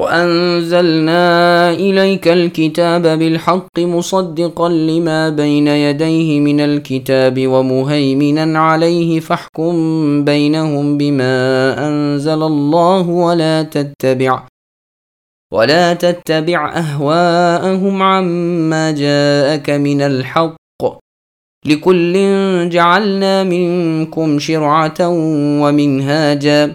وأنزلنا إليك الكتاب بالحق مصدقا لما بين يديه من الكتاب ومهيمنا عليه فاحكم بينهم بما أنزل الله ولا تتبع ولا تتبع أهواءهم عما جاءك من الحق لكل جعلنا منكم شرعة ومنهاجا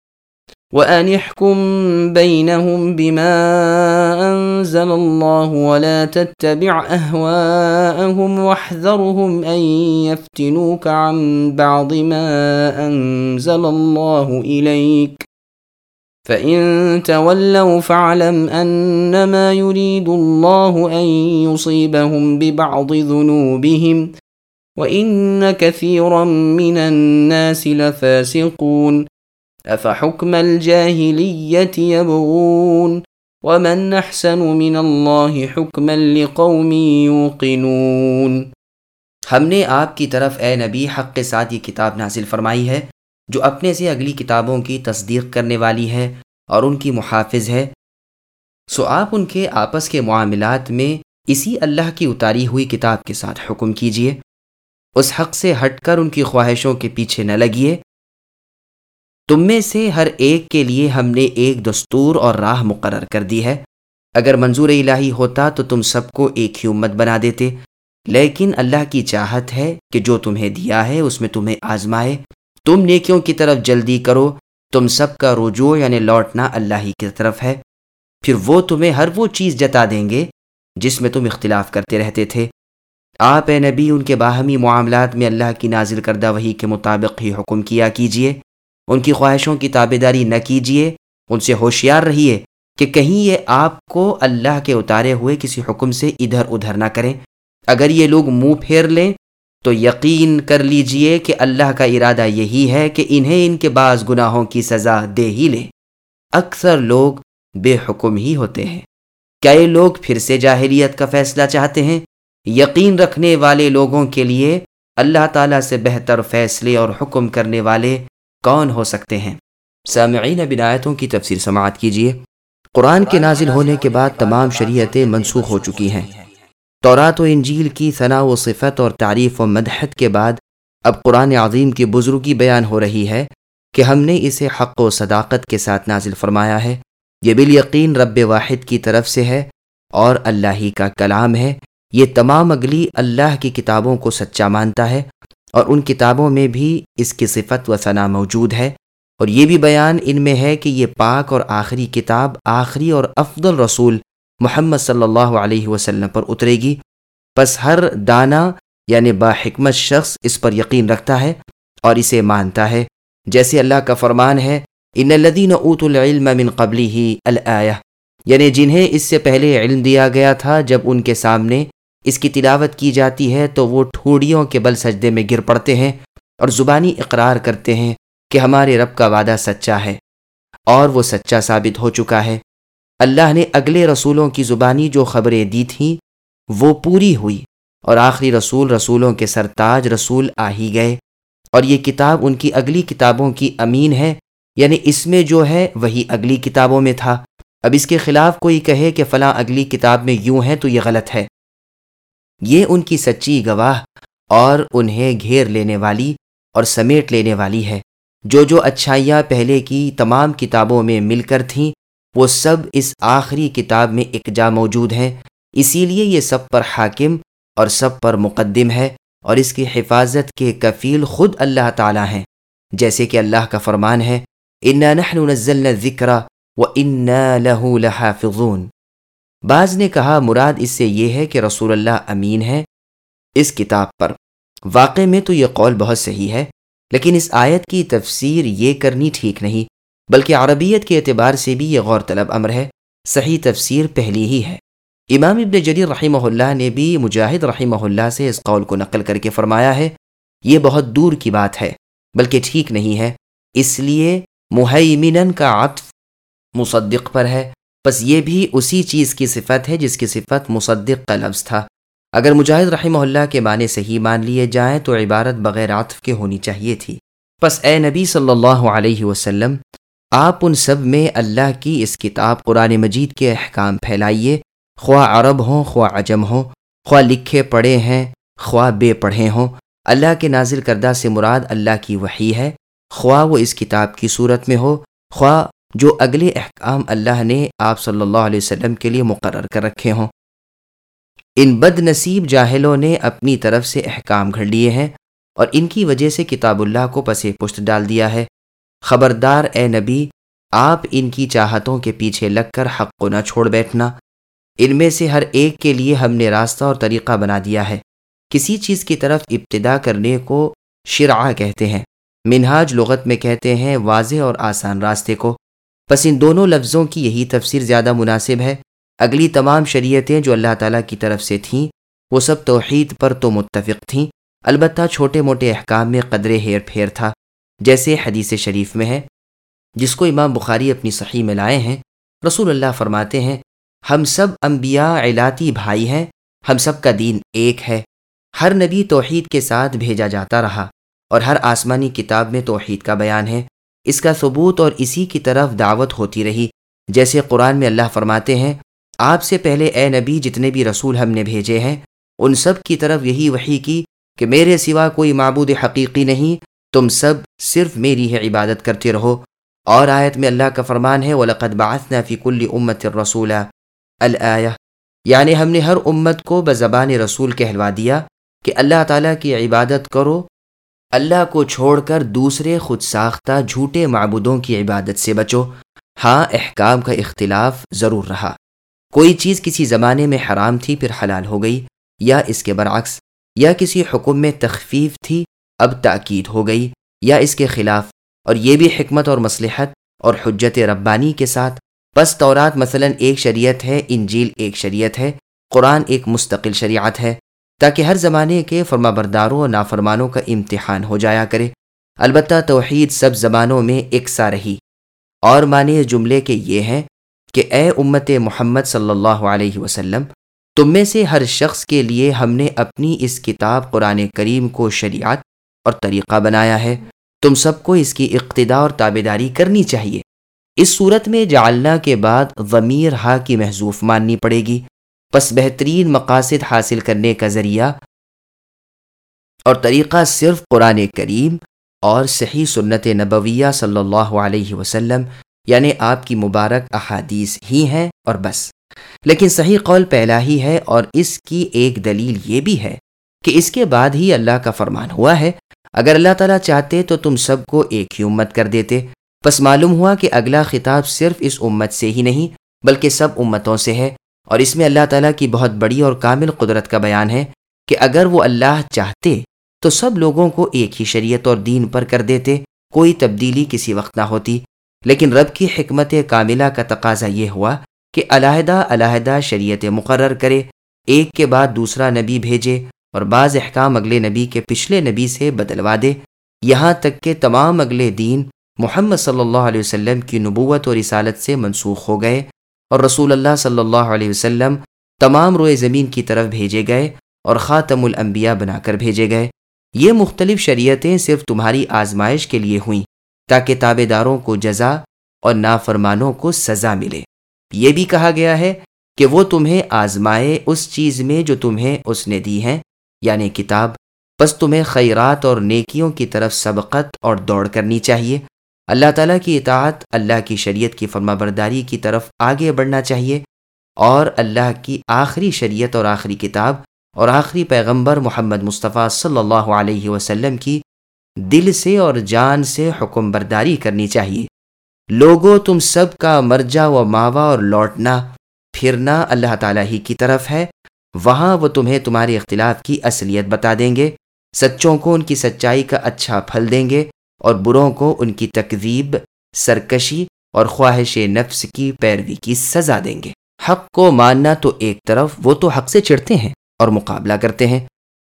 وأن احكم بينهم بما أنزل الله ولا تتبع أهواءهم واحذرهم أن يفتنوك عن بعض ما أنزل الله إليك. فإن تولوا فاعلم أنما يريد الله أن يصيبهم ببعض ذنوبهم وإن كثيرا من الناس لفاسقون. افحكم الجاهلية يبغون ومن احسن من الله حكما لقوم يوقنون ہم نے آپ کی طرف اے نبی حق کے ساتھ یہ کتاب نازل فرمائی ہے، جو اپنے سے اگلی کتابوں کی تصدیق کرنے والی ہے اور ان کی محافظ ہے۔ سو آپ ان کے آپس کے معاملات میں اسی اللہ کی اتاری ہوئی کتاب کے ساتھ حکم کیجیے اس حق سے ہٹ کر ان کی خواہشوں کے پیچھے نہ لگیے تم میں سے ہر ایک کے لیے ہم نے ایک دستور اور راہ مقرر کر دی ہے۔ اگر منظور الہی ہوتا تو تم سب کو ایک ہی امت بنا دیتے۔ لیکن اللہ کی چاہت ہے کہ جو تمہیں دیا ہے اس میں تمہیں آزمائے۔ تم نیکیوں کی طرف جلدی کرو۔ تم سب کا رجوع یعنی لوٹنا اللہ ہی کی طرف ہے۔ پھر وہ تمہیں ہر وہ چیز جتا دیں گے جس میں تم اختلاف کرتے رہتے تھے۔ آپ اے نبی، ان کے باہمی معاملات میں اللہ کی نازل کردہ وہی کے مطابق ہی حکم کیا کیجیے ان کی خواہشوں کی تابے داری نہ کیجیے ان سے ہوشیار رہیے کہ کہیں یہ آپ کو اللہ کے اتارے ہوئے کسی حکم سے ادھر ادھر نہ کریں۔ اگر یہ لوگ منہ پھیر لیں، تو یقین کر لیجیے کہ اللہ کا ارادہ یہی ہے کہ انہیں ان کے بعض گناہوں کی سزا دے ہی لے اکثر لوگ بے حکم ہی ہوتے ہیں۔ کیا یہ لوگ پھر سے جاہلیت کا فیصلہ چاہتے ہیں؟ یقین رکھنے والے لوگوں کے لیے اللہ تعالیٰ سے بہتر فیصلے اور حکم کرنے والے کون ہو سکتے ہیں؟ سامعین بنایتوں کی تفسیر سماعت کیجیے قرآن کے نازل ہونے کے بعد تمام شریعتیں منسوخ ہو چکی ہیں۔ تورات و انجیل کی ثنا و صفت اور تعریف و مدحت کے بعد اب قرآن عظیم کی بزرگی بیان ہو رہی ہے کہ ہم نے اسے حق و صداقت کے ساتھ نازل فرمایا ہے۔ یہ بالیقین رب واحد کی طرف سے ہے اور اللہ ہی کا کلام ہے۔ یہ تمام اگلی اللہ کی کتابوں کو سچا مانتا ہے۔ اور ان کتابوں میں بھی اس کی صفت و ثنا موجود ہے۔ اور یہ بھی بیان ان میں ہے کہ یہ پاک اور آخری کتاب آخری اور افضل رسول محمد صلی اللہ علیہ وسلم پر اترے گی۔ پس ہر دانا یعنی باحکمت شخص اس پر یقین رکھتا ہے اور اسے مانتا ہے۔ جیسے اللہ کا فرمان ہے، ان الدین اوت العلم من قبلی ہی الآیہ یعنی جنہیں اس سے پہلے علم دیا گیا تھا جب ان کے سامنے اس کی تلاوت کی جاتی ہے تو وہ ٹھوڑیوں کے بل سجدے میں گر پڑتے ہیں اور زبانی اقرار کرتے ہیں کہ ہمارے رب کا وعدہ سچا ہے اور وہ سچا ثابت ہو چکا ہے۔ اللہ نے اگلے رسولوں کی زبانی جو خبریں دی تھیں، وہ پوری ہوئی اور آخری رسول رسولوں کے سرتاج رسول آ ہی گئے اور یہ کتاب ان کی اگلی کتابوں کی امین ہے یعنی اس میں جو ہے وہی اگلی کتابوں میں تھا۔ اب اس کے خلاف کوئی کہے کہ فلاں اگلی کتاب میں یوں ہے تو یہ غلط ہے۔ یہ ان کی سچی گواہ اور انہیں گھیر لینے والی اور سمیٹ لینے والی ہے۔ جو جو اچھائیاں پہلے کی تمام کتابوں میں مل کر تھیں، وہ سب اس آخری کتاب میں ایک جا موجود ہیں۔ اسی لیے یہ سب پر حاکم اور سب پر مقدم ہے اور اس کی حفاظت کے کفیل خود اللہ تعالیٰ ہیں۔ جیسے کہ اللہ کا فرمان ہے، انا نحن نزلنا ذکر و انا لہو لحافظون بعض نے کہا، مراد اس سے یہ ہے کہ رسول اللہ امین ہے اس کتاب پر۔ واقع میں تو یہ قول بہت صحیح ہے، لیکن اس آیت کی تفسیر یہ کرنی ٹھیک نہیں، بلکہ عربیت کے اعتبار سے بھی یہ غور طلب امر ہے۔ صحیح تفسیر پہلی ہی ہے۔ امام ابن جریر رحمہ اللہ نے بھی مجاہد رحمہ اللہ سے اس قول کو نقل کر کے فرمایا ہے، یہ بہت دور کی بات ہے، بلکہ ٹھیک نہیں ہے۔ اس لیے محیمن کا عطف مصدق پر ہے۔ بس یہ بھی اسی چیز کی صفت ہے جس کی صفت مصدق کا لفظ تھا۔ اگر مجاہد رحمہ اللہ کے معنی صحیح مان لیے جائیں تو عبارت بغیر عطف کے ہونی چاہیے تھی۔ پس اے نبی صلی اللہ علیہ وسلم، آپ ان سب میں اللہ کی اس کتاب قرآن مجید کے احکام پھیلائیے۔ خواہ عرب ہوں، خواہ عجم ہوں، خواہ لکھے پڑھے ہیں، خواہ بے پڑھے ہوں، اللہ کے نازل کردہ سے مراد اللہ کی وحی ہے۔ خواہ وہ اس کتاب کی صورت میں ہو، خواہ جو اگلے احکام اللہ نے آپ صلی اللہ علیہ وسلم کے لیے مقرر کر رکھے ہوں۔ ان بد نصیب جاہلوں نے اپنی طرف سے احکام گھڑ لیے ہیں اور ان کی وجہ سے کتاب اللہ کو پسے پشت ڈال دیا ہے۔ خبردار اے نبی، آپ ان کی چاہتوں کے پیچھے لگ کر حق کو نہ چھوڑ بیٹھنا۔ ان میں سے ہر ایک کے لیے ہم نے راستہ اور طریقہ بنا دیا ہے۔ کسی چیز کی طرف ابتدا کرنے کو شرع کہتے ہیں۔ منہاج لغت میں کہتے ہیں واضح اور آسان راستے کو۔ بس ان دونوں لفظوں کی یہی تفسیر زیادہ مناسب ہے۔ اگلی تمام شریعتیں جو اللہ تعالیٰ کی طرف سے تھیں، وہ سب توحید پر تو متفق تھیں۔ البتہ چھوٹے موٹے احکام میں قدرے ہیر پھیر تھا، جیسے حدیث شریف میں ہے۔ جس کو امام بخاری اپنی صحیح میں لائے ہیں، رسول اللہ فرماتے ہیں، ہم سب انبیاء علاتی بھائی ہیں، ہم سب کا دین ایک ہے۔ ہر نبی توحید کے ساتھ بھیجا جاتا رہا اور ہر آسمانی کتاب میں توحید کا بیان ہے۔ اس کا ثبوت اور اسی کی طرف دعوت ہوتی رہی۔ جیسے قرآن میں اللہ فرماتے ہیں، آپ سے پہلے اے نبی جتنے بھی رسول ہم نے بھیجے ہیں، ان سب کی طرف یہی وحی کی کہ میرے سوا کوئی معبود حقیقی نہیں، تم سب صرف میری ہے عبادت کرتے رہو۔ اور آیت میں اللہ کا فرمان ہے، وَلَقَدْ بَعَثْنَا فِي كُلِّ أُمَّةٍ رَسُولًا۔ الآیہ یعنی ہم نے ہر امت کو بزبان رسول کہلوا دیا کہ اللہ تعالیٰ کی عبادت کرو اللہ کو چھوڑ کر دوسرے خود ساختہ جھوٹے معبودوں کی عبادت سے بچو۔ ہاں احکام کا اختلاف ضرور رہا۔ کوئی چیز کسی زمانے میں حرام تھی، پھر حلال ہو گئی، یا اس کے برعکس، یا کسی حکم میں تخفیف تھی، اب تاکید ہو گئی، یا اس کے خلاف۔ اور یہ بھی حکمت اور مصلحت اور حجت ربانی کے ساتھ۔ بس تورات مثلا ایک شریعت ہے، انجیل ایک شریعت ہے، قرآن ایک مستقل شریعت ہے۔ تاکہ ہر زمانے کے فرما برداروں اور نافرمانوں کا امتحان ہو جایا کرے۔ البتہ توحید سب زبانوں میں ایکسا رہی۔ اور معنی جملے کے یہ ہیں کہ اے امت محمد صلی اللہ علیہ وسلم، تم میں سے ہر شخص کے لیے ہم نے اپنی اس کتاب قرآن کریم کو شریعت اور طریقہ بنایا ہے۔ تم سب کو اس کی اقتدا اور تابے داری کرنی چاہیے۔ اس صورت میں جالنا کے بعد ضمیر ہا کی محضوف ماننی پڑے گی۔ پس بہترین مقاصد حاصل کرنے کا ذریعہ اور طریقہ صرف قرآن کریم اور صحیح سنت نبویہ صلی اللہ علیہ وسلم یعنی آپ کی مبارک احادیث ہی ہیں اور بس۔ لیکن صحیح قول پہلا ہی ہے اور اس کی ایک دلیل یہ بھی ہے کہ اس کے بعد ہی اللہ کا فرمان ہوا ہے۔ اگر اللہ تعالیٰ چاہتے تو تم سب کو ایک ہی امت کر دیتے۔ بس معلوم ہوا کہ اگلا خطاب صرف اس امت سے ہی نہیں، بلکہ سب امتوں سے ہے۔ اور اس میں اللہ تعالیٰ کی بہت بڑی اور کامل قدرت کا بیان ہے کہ اگر وہ اللہ چاہتے تو سب لوگوں کو ایک ہی شریعت اور دین پر کر دیتے، کوئی تبدیلی کسی وقت نہ ہوتی۔ لیکن رب کی حکمت کاملہ کا تقاضا یہ ہوا کہ علیحدہ علیحدہ شریعت مقرر کرے، ایک کے بعد دوسرا نبی بھیجے اور بعض احکام اگلے نبی کے پچھلے نبی سے بدلوا دے۔ یہاں تک کہ تمام اگلے دین محمد صلی اللہ علیہ وسلم کی نبوت اور رسالت سے منسوخ ہو گئے۔ اور رسول اللہ صلی اللہ علیہ وسلم تمام روئے زمین کی طرف بھیجے گئے اور خاتم الانبیاء بنا کر بھیجے گئے۔ یہ مختلف شریعتیں صرف تمہاری آزمائش کے لیے ہوئیں تاکہ تابے داروں کو جزا اور نافرمانوں کو سزا ملے۔ یہ بھی کہا گیا ہے کہ وہ تمہیں آزمائے اس چیز میں جو تمہیں اس نے دی ہیں یعنی کتاب۔ بس تمہیں خیرات اور نیکیوں کی طرف سبقت اور دوڑ کرنی چاہیے۔ اللہ تعالیٰ کی اطاعت، اللہ کی شریعت کی فرما برداری کی طرف آگے بڑھنا چاہیے اور اللہ کی آخری شریعت اور آخری کتاب اور آخری پیغمبر محمد مصطفیٰ صلی اللہ علیہ وسلم کی دل سے اور جان سے حکم برداری کرنی چاہیے۔ لوگوں تم سب کا مرجا و ماوا اور لوٹنا، پھرنا اللہ تعالیٰ ہی کی طرف ہے۔ وہاں وہ تمہیں تمہارے اختلاف کی اصلیت بتا دیں گے۔ سچوں کو ان کی سچائی کا اچھا پھل دیں گے۔ اور بروں کو ان کی تقریب سرکشی اور خواہش نفس کی پیروی کی سزا دیں گے۔ حق کو ماننا تو ایک طرف، وہ تو حق سے چڑھتے ہیں اور مقابلہ کرتے ہیں۔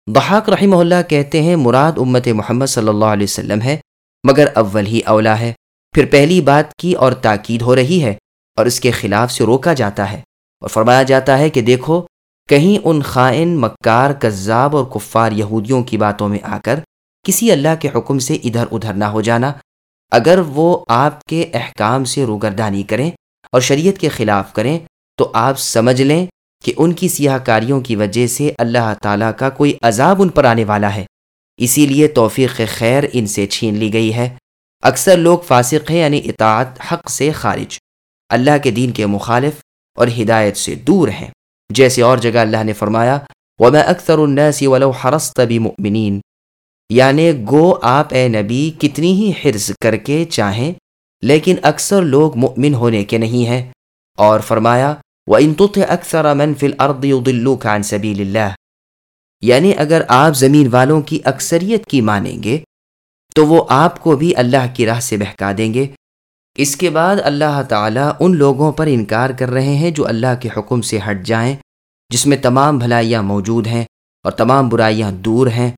بحاق رحمہ اللہ کہتے ہیں، مراد امت محمد صلی اللہ علیہ وسلم ہے، مگر اول ہی اولا ہے۔ پھر پہلی بات کی اور تاکید ہو رہی ہے اور اس کے خلاف سے روکا جاتا ہے۔ اور فرمایا جاتا ہے کہ دیکھو، کہیں ان خائن، مکار، کذاب اور کفار یہودیوں کی باتوں میں آ کر کسی اللہ کے حکم سے ادھر ادھر نہ ہو جانا۔ اگر وہ آپ کے احکام سے روگردانی کریں اور شریعت کے خلاف کریں، تو آپ سمجھ لیں کہ ان کی سیاہ کاریوں کی وجہ سے اللہ تعالیٰ کا کوئی عذاب ان پر آنے والا ہے۔ اسی لیے توفیق خیر ان سے چھین لی گئی ہے۔ اکثر لوگ فاسق ہیں یعنی اطاعت حق سے خارج۔ اللہ کے دین کے مخالف اور ہدایت سے دور ہیں۔ جیسے اور جگہ اللہ نے فرمایا، وَمَا أَكْثَرُ النَّاسِ وَلَوْ حَرَصْتَ بِمُؤْمِنِينَ۔ یعنی گو آپ اے نبی کتنی ہی حرز کر کے چاہیں، لیکن اکثر لوگ مؤمن ہونے کے نہیں ہیں۔ اور فرمایا، وَإِن تُطِعْ أَكْثَرَ مَنْ فِي الْأَرْضِ يُضِلُّكَ عَنْ سَبِيلِ اللَّهِ۔ یعنی اگر آپ زمین والوں کی اکثریت کی مانیں گے، تو وہ آپ کو بھی اللہ کی راہ سے بہکا دیں گے۔ اس کے بعد اللہ تعالیٰ ان لوگوں پر انکار کر رہے ہیں جو اللہ کے حکم سے ہٹ جائیں، جس میں تمام بھلائیاں موجود ہیں اور تمام برائیاں دور ہیں۔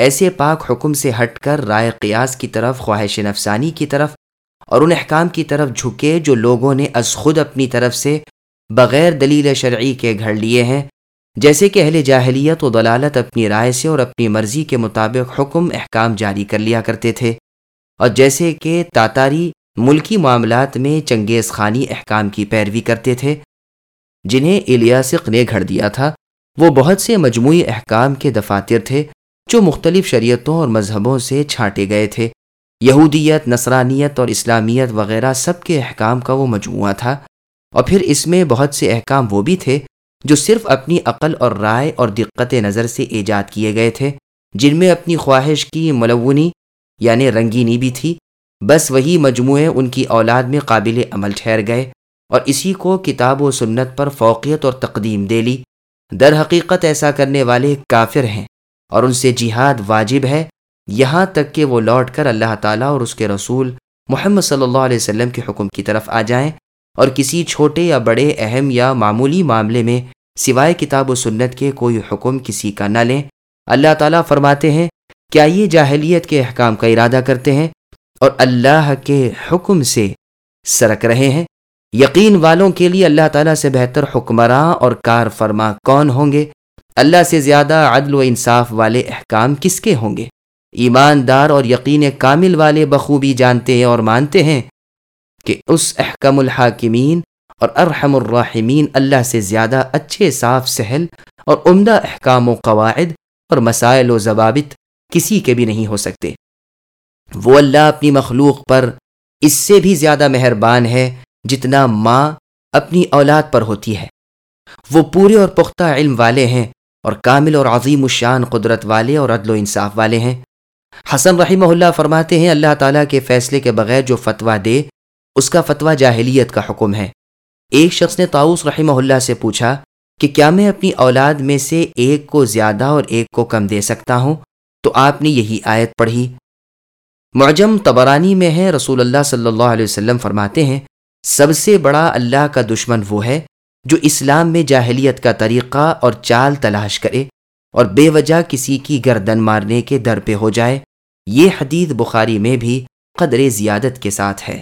ایسے پاک حکم سے ہٹ کر رائے قیاس کی طرف، خواہش نفسانی کی طرف اور ان احکام کی طرف جھکے جو لوگوں نے از خود اپنی طرف سے بغیر دلیل شرعی کے گھڑ لیے ہیں۔ جیسے کہ اہل جاہلیت و دلالت اپنی رائے سے اور اپنی مرضی کے مطابق حکم، احکام جاری کر لیا کرتے تھے۔ اور جیسے کہ تاتاری ملکی معاملات میں چنگیز خانی احکام کی پیروی کرتے تھے، جنہیں الیاسق نے گھڑ دیا تھا، وہ بہت سے مجموعی احکام کے دفاتر تھے۔ جو مختلف شریعتوں اور مذہبوں سے چھانٹے گئے تھے۔ یہودیت، نصرانیت اور اسلامیت وغیرہ سب کے احکام کا وہ مجموعہ تھا۔ اور پھر اس میں بہت سے احکام وہ بھی تھے جو صرف اپنی عقل اور رائے اور دقت نظر سے ایجاد کیے گئے تھے، جن میں اپنی خواہش کی ملونی یعنی رنگینی بھی تھی۔ بس وہی مجموعے ان کی اولاد میں قابل عمل ٹھہر گئے اور اسی کو کتاب و سنت پر فوقیت اور تقدیم دے لی۔ در حقیقت ایسا کرنے والے کافر ہیں۔ اور ان سے جہاد واجب ہے، یہاں تک کہ وہ لوٹ کر اللہ تعالیٰ اور اس کے رسول محمد صلی اللہ علیہ وسلم کے حکم کی طرف آ جائیں اور کسی چھوٹے یا بڑے، اہم یا معمولی معاملے میں سوائے کتاب و سنت کے کوئی حکم کسی کا نہ لیں۔ اللہ تعالیٰ فرماتے ہیں، کیا یہ جاہلیت کے احکام کا ارادہ کرتے ہیں؟ اور اللہ کے حکم سے سرک رہے ہیں۔ یقین والوں کے لیے اللہ تعالیٰ سے بہتر حکمراں اور کار فرما کون ہوں گے؟ اللہ سے زیادہ عدل و انصاف والے احکام کس کے ہوں گے؟ ایماندار اور یقین کامل والے بخوبی جانتے ہیں اور مانتے ہیں کہ اس احکم الحاکمین اور ارحم الراحمین اللہ سے زیادہ اچھے، صاف، سہل اور عمدہ احکام و قواعد اور مسائل و ضوابط کسی کے بھی نہیں ہو سکتے۔ وہ اللہ اپنی مخلوق پر اس سے بھی زیادہ مہربان ہے جتنا ماں اپنی اولاد پر ہوتی ہے۔ وہ پورے اور پختہ علم والے ہیں۔ اور کامل اور عظیم الشان قدرت والے اور عدل و انصاف والے ہیں۔ حسن رحمہ اللہ فرماتے ہیں، اللہ تعالیٰ کے فیصلے کے بغیر جو فتویٰ دے، اس کا فتویٰ جاہلیت کا حکم ہے۔ ایک شخص نے تاؤس رحمہ اللہ سے پوچھا کہ کیا میں اپنی اولاد میں سے ایک کو زیادہ اور ایک کو کم دے سکتا ہوں؟ تو آپ نے یہی آیت پڑھی۔ معجم تبرانی میں ہے، رسول اللہ صلی اللہ علیہ وسلم فرماتے ہیں، سب سے بڑا اللہ کا دشمن وہ ہے جو اسلام میں جاہلیت کا طریقہ اور چال تلاش کرے اور بے وجہ کسی کی گردن مارنے کے در پہ ہو جائے، یہ حدیث بخاری میں بھی قدر زیادت کے ساتھ ہے۔